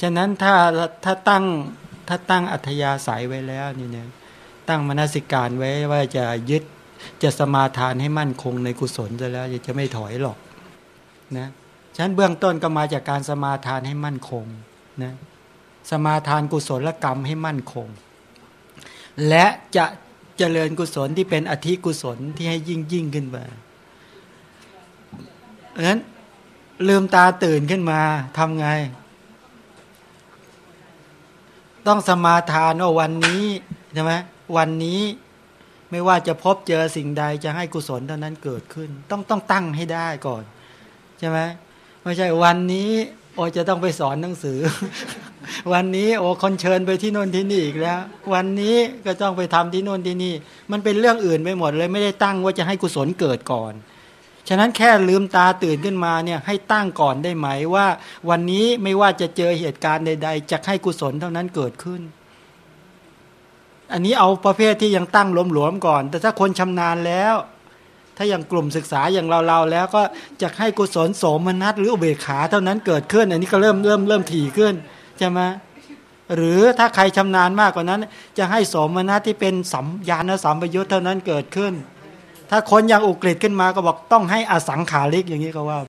ฉะนั้นถ้าถ้าตั้งถ้าตั้งอัธยาศัยไว้แล้วนี่เนี่ยตั้งมนสิการไว้ว่าจะยึดจะสมาทานให้มั่นคงในกุศลจะแล้วจะไม่ถอยหรอกนะฉะนั้นเบื้องต้นก็มาจากการสมาทานให้มั่นคงนะสมาทานกุศลกรรมให้มั่นคง และจะเจริญกุศลที่เป็นอธิกุศลที่ให้ยิ่งยิ่งขึ้นไปเพราฉะนั้นลืมตาตื่นขึ้นมาทำไง ต้องสมาทานว่าวันนี้ใช่ไหมวันนี้ไม่ว่าจะพบเจอสิ่งใดจะให้กุศลเท่านั้นเกิดขึ้น ต้องต้องตั้งให้ได้ก่อนใช่ไหมไม่ใช่วันนี้โอจะต้องไปสอนหนังสือ วันนี้โอคนเชิญไปที่โน่นที่นี่อีกแล้ว วันนี้ก็ต้องไปทำที่โน่นที่นี่ มันเป็นเรื่องอื่นไปหมดเลย ไม่ได้ตั้งว่าจะให้กุศลเกิดก่อน ฉะนั้นแค่ลืมตาตื่นขึ้นมาเนี่ยให้ตั้งก่อนได้ไหมว่า วันนี้ไม่ว่าจะเจอเหตุการณ์ใด ๆ จะให้กุศลเท่านั้นเกิดขึ้น อันนี้เอาประเภทที่ยังตั้งหลวมๆก่อน แต่ถ้าคนชำนาญแล้ว ถ้าอย่างกลุ่มศึกษาอย่างเราๆแล้วก็จะให้กุศลโสมนัสหรืออุเบกขาเท่านั้นเกิดขึ้น อันนี้ก็เริ่มเริ่มเริ่มถี่ขึ้นใช่ไหมหรือถ้าใครชำนาญมากกว่านั้น จะให้สมนัสที่เป็นสัมยานสัมปยุทธ์เท่านั้นเกิดขึ้น ถ้าคนยังอุกฤษขึ้นมาก็บอกต้องให้อสังขาริกอย่างนี้ก็ว่า